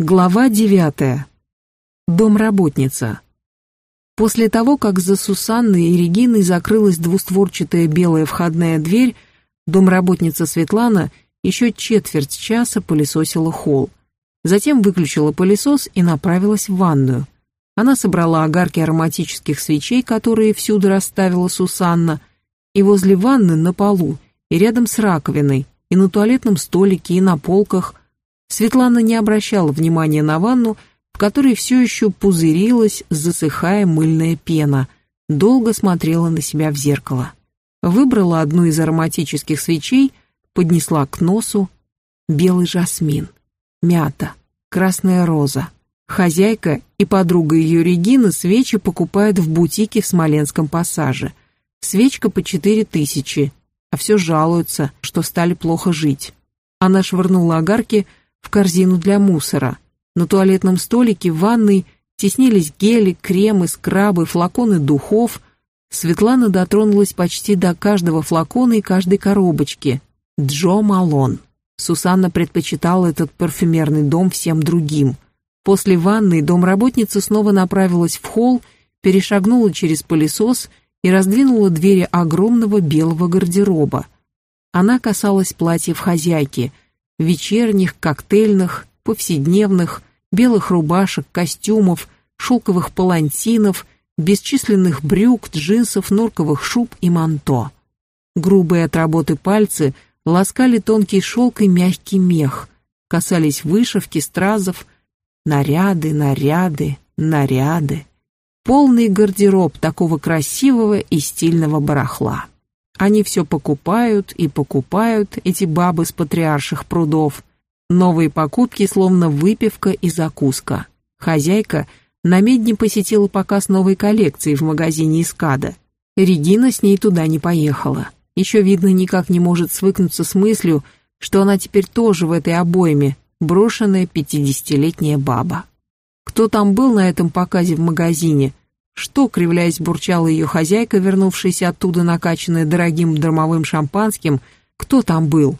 Глава девятая. Домработница. После того, как за Сусанной и Региной закрылась двустворчатая белая входная дверь, домработница Светлана еще четверть часа пылесосила холл. Затем выключила пылесос и направилась в ванную. Она собрала огарки ароматических свечей, которые всюду расставила Сусанна, и возле ванны на полу, и рядом с раковиной, и на туалетном столике, и на полках – Светлана не обращала внимания на ванну, в которой все еще пузырилась, засыхая мыльная пена, долго смотрела на себя в зеркало. Выбрала одну из ароматических свечей, поднесла к носу белый жасмин, мята, красная роза. Хозяйка и подруга ее Регина свечи покупают в бутике в Смоленском пассаже. Свечка по четыре тысячи, а все жалуются, что стали плохо жить. Она швырнула огарки в корзину для мусора. На туалетном столике в ванной теснились гели, кремы, скрабы, флаконы духов. Светлана дотронулась почти до каждого флакона и каждой коробочки. Джо Малон. Сусанна предпочитала этот парфюмерный дом всем другим. После ванной домработница снова направилась в холл, перешагнула через пылесос и раздвинула двери огромного белого гардероба. Она касалась платьев хозяйки – вечерних, коктейльных, повседневных, белых рубашек, костюмов, шелковых палантинов, бесчисленных брюк, джинсов, норковых шуб и манто. Грубые от работы пальцы ласкали тонкий шелк и мягкий мех, касались вышивки, стразов, наряды, наряды, наряды. Полный гардероб такого красивого и стильного барахла. Они все покупают и покупают, эти бабы с патриарших прудов. Новые покупки словно выпивка и закуска. Хозяйка на медне посетила показ новой коллекции в магазине Искада. Регина с ней туда не поехала. Еще, видно, никак не может свыкнуться с мыслью, что она теперь тоже в этой обойме, брошенная пятидесятилетняя баба. Кто там был на этом показе в магазине, что, кривляясь, бурчала ее хозяйка, вернувшаяся оттуда накачанная дорогим драмовым шампанским, кто там был?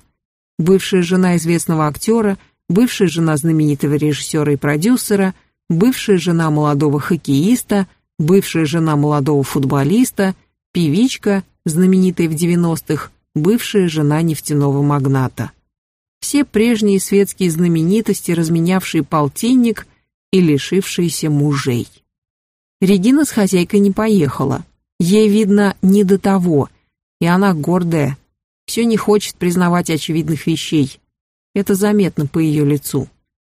Бывшая жена известного актера, бывшая жена знаменитого режиссера и продюсера, бывшая жена молодого хоккеиста, бывшая жена молодого футболиста, певичка, знаменитая в 90-х, бывшая жена нефтяного магната. Все прежние светские знаменитости, разменявшие полтинник и лишившиеся мужей. Регина с хозяйкой не поехала. Ей, видно, не до того, и она гордая, все не хочет признавать очевидных вещей. Это заметно по ее лицу.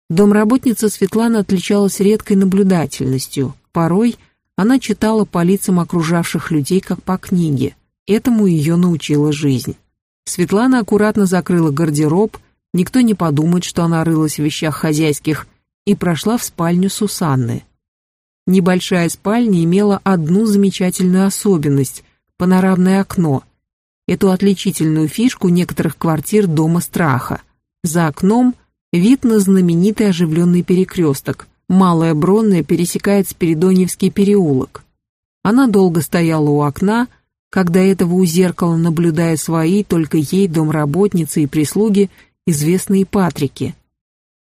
Домработница Светлана отличалась редкой наблюдательностью. Порой она читала по лицам окружавших людей, как по книге. Этому ее научила жизнь. Светлана аккуратно закрыла гардероб, никто не подумает, что она рылась в вещах хозяйских, и прошла в спальню Сусанны. Небольшая спальня имела одну замечательную особенность – панорамное окно. Эту отличительную фишку некоторых квартир дома страха. За окном вид на знаменитый оживленный перекресток. Малая Бронная пересекает Спиридоньевский переулок. Она долго стояла у окна, когда этого у зеркала, наблюдая свои, только ей, домработницы и прислуги, известные Патрики.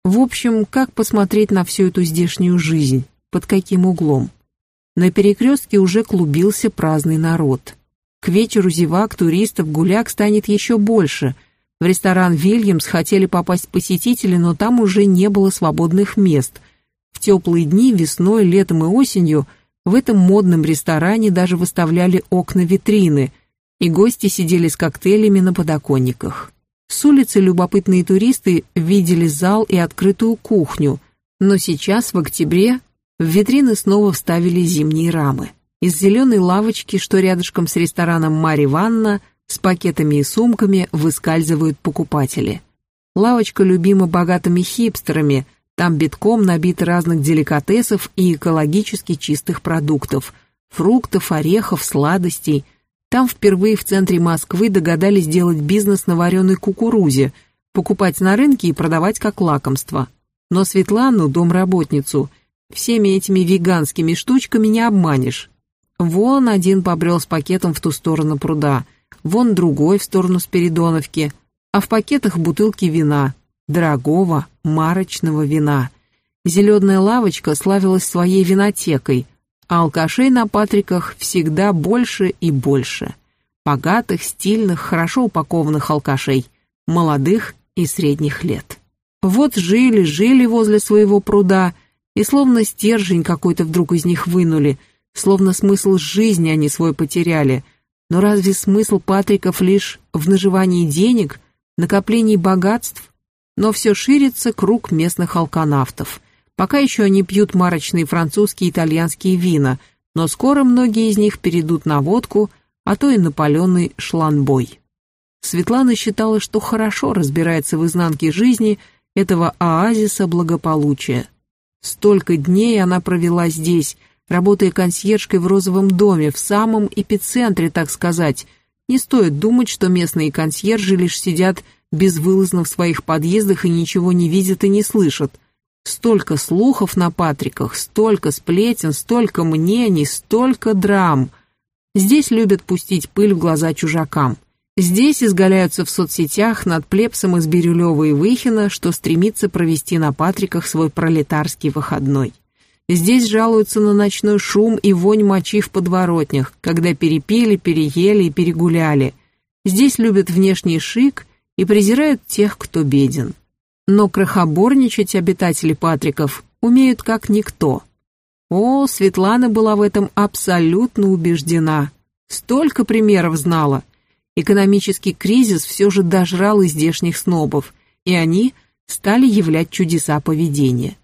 В общем, как посмотреть на всю эту здешнюю жизнь? Под каким углом. На перекрестке уже клубился праздный народ. К вечеру зевак, туристов, гуляк станет еще больше. В ресторан «Вильямс» хотели попасть посетители, но там уже не было свободных мест. В теплые дни, весной, летом и осенью в этом модном ресторане даже выставляли окна-витрины, и гости сидели с коктейлями на подоконниках. С улицы любопытные туристы видели зал и открытую кухню, но сейчас, в октябре, в витрины снова вставили зимние рамы. Из зеленой лавочки, что рядышком с рестораном Марья Ванна, с пакетами и сумками выскальзывают покупатели. Лавочка любима богатыми хипстерами, там битком набит разных деликатесов и экологически чистых продуктов, фруктов, орехов, сладостей. Там впервые в центре Москвы догадались делать бизнес на вареной кукурузе, покупать на рынке и продавать как лакомство. Но Светлану, домработницу, Всеми этими веганскими штучками не обманешь. Вон один побрел с пакетом в ту сторону пруда, вон другой в сторону Спиридоновки, а в пакетах бутылки вина, дорогого, марочного вина. Зеленая лавочка славилась своей винотекой, а алкашей на Патриках всегда больше и больше. Богатых, стильных, хорошо упакованных алкашей, молодых и средних лет. Вот жили-жили возле своего пруда, и словно стержень какой-то вдруг из них вынули, словно смысл жизни они свой потеряли. Но разве смысл Патриков лишь в наживании денег, накоплении богатств? Но все ширится круг местных алканавтов. Пока еще они пьют марочные французские и итальянские вина, но скоро многие из них перейдут на водку, а то и на шланбой. Светлана считала, что хорошо разбирается в изнанке жизни этого оазиса благополучия. Столько дней она провела здесь, работая консьержкой в розовом доме, в самом эпицентре, так сказать. Не стоит думать, что местные консьержи лишь сидят безвылазно в своих подъездах и ничего не видят и не слышат – Столько слухов на Патриках, столько сплетен, столько мнений, столько драм. Здесь любят пустить пыль в глаза чужакам. Здесь изгаляются в соцсетях над плебсом из Бирюлева и Выхина, что стремится провести на Патриках свой пролетарский выходной. Здесь жалуются на ночной шум и вонь мочи в подворотнях, когда перепили, переели и перегуляли. Здесь любят внешний шик и презирают тех, кто беден но крохоборничать обитатели Патриков умеют как никто. О, Светлана была в этом абсолютно убеждена. Столько примеров знала. Экономический кризис все же дожрал здешних снобов, и они стали являть чудеса поведения.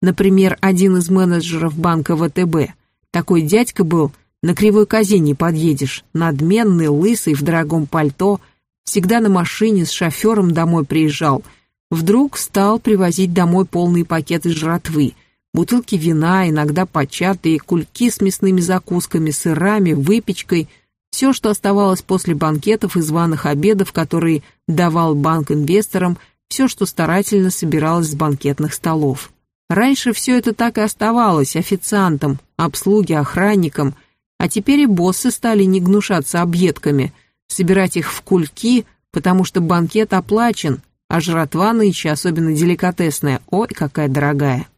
Например, один из менеджеров банка ВТБ. Такой дядька был, на кривой козе не подъедешь, надменный, лысый, в дорогом пальто, всегда на машине с шофером домой приезжал – Вдруг стал привозить домой полные пакеты жратвы, бутылки вина, иногда початые, кульки с мясными закусками, сырами, выпечкой, все, что оставалось после банкетов и званых обедов, которые давал банк инвесторам, все, что старательно собиралось с банкетных столов. Раньше все это так и оставалось официантом, обслуге, охранникам, а теперь и боссы стали не гнушаться объедками, собирать их в кульки, потому что банкет оплачен, а жратва нынче, особенно деликатесная, ой, какая дорогая.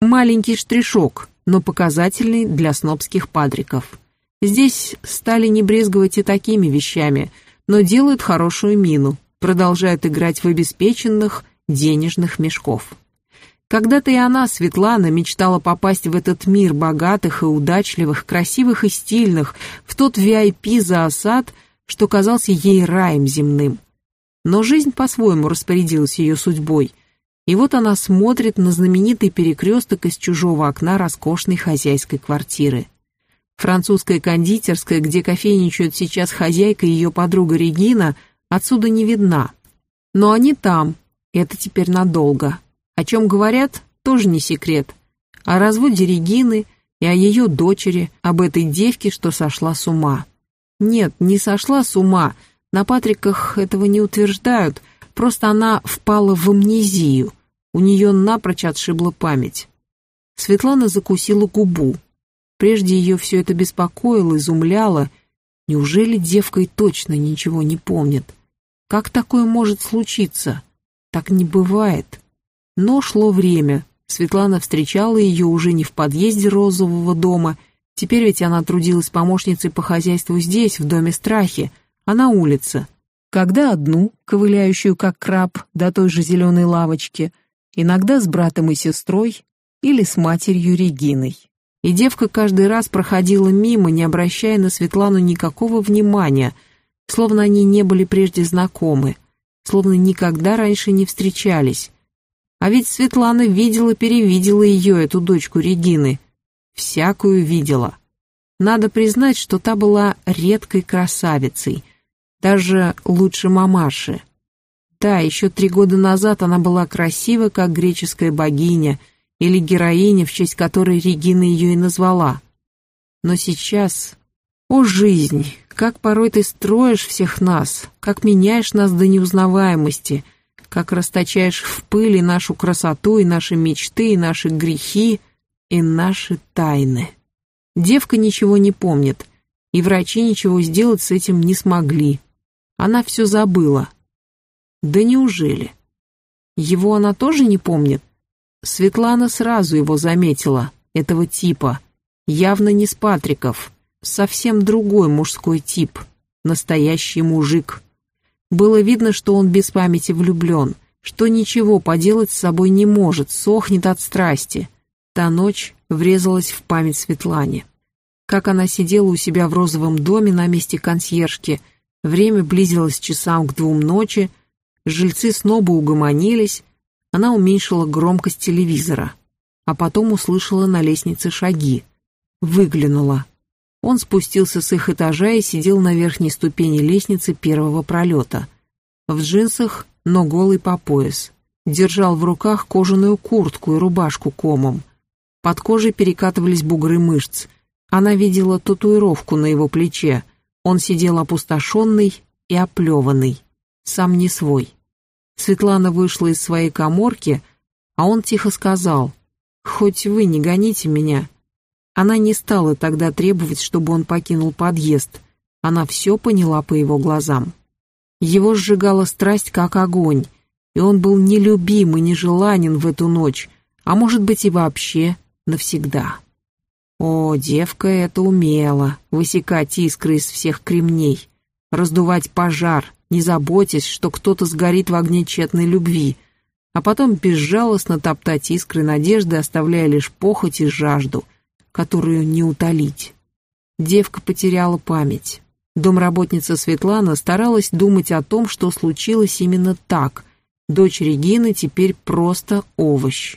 Маленький штришок, но показательный для снобских падриков. Здесь стали не брезговать и такими вещами, но делают хорошую мину, продолжают играть в обеспеченных денежных мешков. Когда-то и она, Светлана, мечтала попасть в этот мир богатых и удачливых, красивых и стильных, в тот VIP за осад, что казался ей раем земным. Но жизнь по-своему распорядилась ее судьбой. И вот она смотрит на знаменитый перекресток из чужого окна роскошной хозяйской квартиры. Французская кондитерская, где кофейничают сейчас хозяйка и ее подруга Регина, отсюда не видна. Но они там, это теперь надолго. О чем говорят, тоже не секрет. О разводе Регины и о ее дочери, об этой девке, что сошла с ума. Нет, не сошла с ума, на Патриках этого не утверждают, просто она впала в амнезию, у нее напрочь отшибла память. Светлана закусила губу. Прежде ее все это беспокоило, изумляло. Неужели девка и точно ничего не помнит? Как такое может случиться? Так не бывает. Но шло время. Светлана встречала ее уже не в подъезде розового дома. Теперь ведь она трудилась помощницей по хозяйству здесь, в доме страхи, а на улице. Когда одну, ковыляющую как краб, до той же зеленой лавочки, иногда с братом и сестрой или с матерью Региной. И девка каждый раз проходила мимо, не обращая на Светлану никакого внимания, словно они не были прежде знакомы, словно никогда раньше не встречались. А ведь Светлана видела-перевидела ее, эту дочку Регины. Всякую видела. Надо признать, что та была редкой красавицей — даже лучше мамаши. Да, еще три года назад она была красива, как греческая богиня или героиня, в честь которой Регина ее и назвала. Но сейчас... О, жизнь! Как порой ты строишь всех нас, как меняешь нас до неузнаваемости, как расточаешь в пыли нашу красоту и наши мечты, и наши грехи, и наши тайны. Девка ничего не помнит, и врачи ничего сделать с этим не смогли. Она все забыла. Да неужели? Его она тоже не помнит? Светлана сразу его заметила, этого типа. Явно не с Патриков, совсем другой мужской тип, настоящий мужик. Было видно, что он без памяти влюблен, что ничего поделать с собой не может, сохнет от страсти. Та ночь врезалась в память Светлане. Как она сидела у себя в розовом доме на месте консьержки, время близилось часам к двум ночи, жильцы снова угомонились, она уменьшила громкость телевизора, а потом услышала на лестнице шаги. Выглянула. Он спустился с их этажа и сидел на верхней ступени лестницы первого пролета. В джинсах, но голый по пояс. Держал в руках кожаную куртку и рубашку комом. Под кожей перекатывались бугры мышц. Она видела татуировку на его плече. Он сидел опустошенный и оплеванный. Сам не свой. Светлана вышла из своей коморки, а он тихо сказал, «Хоть вы не гоните меня». Она не стала тогда требовать, чтобы он покинул подъезд. Она все поняла по его глазам. Его сжигала страсть, как огонь, и он был нелюбим и нежеланен в эту ночь, а может быть и вообще навсегда. О, девка это умела, высекать искры из всех кремней, раздувать пожар, не заботясь, что кто-то сгорит в огне тщетной любви, а потом безжалостно топтать искры надежды, оставляя лишь похоть и жажду, которую не утолить. Девка потеряла память. Домработница Светлана старалась думать о том, что случилось именно так. Дочь Регины теперь просто овощ.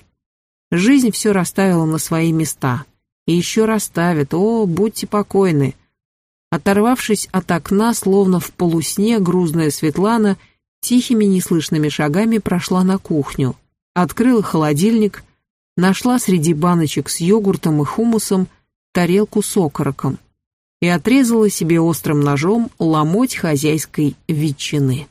Жизнь все расставила на свои места. И еще расставит, о, будьте покойны. Оторвавшись от окна, словно в полусне, грузная Светлана тихими неслышными шагами прошла на кухню, открыла холодильник, нашла среди баночек с йогуртом и хумусом тарелку с окороком и отрезала себе острым ножом ломоть хозяйской ветчины.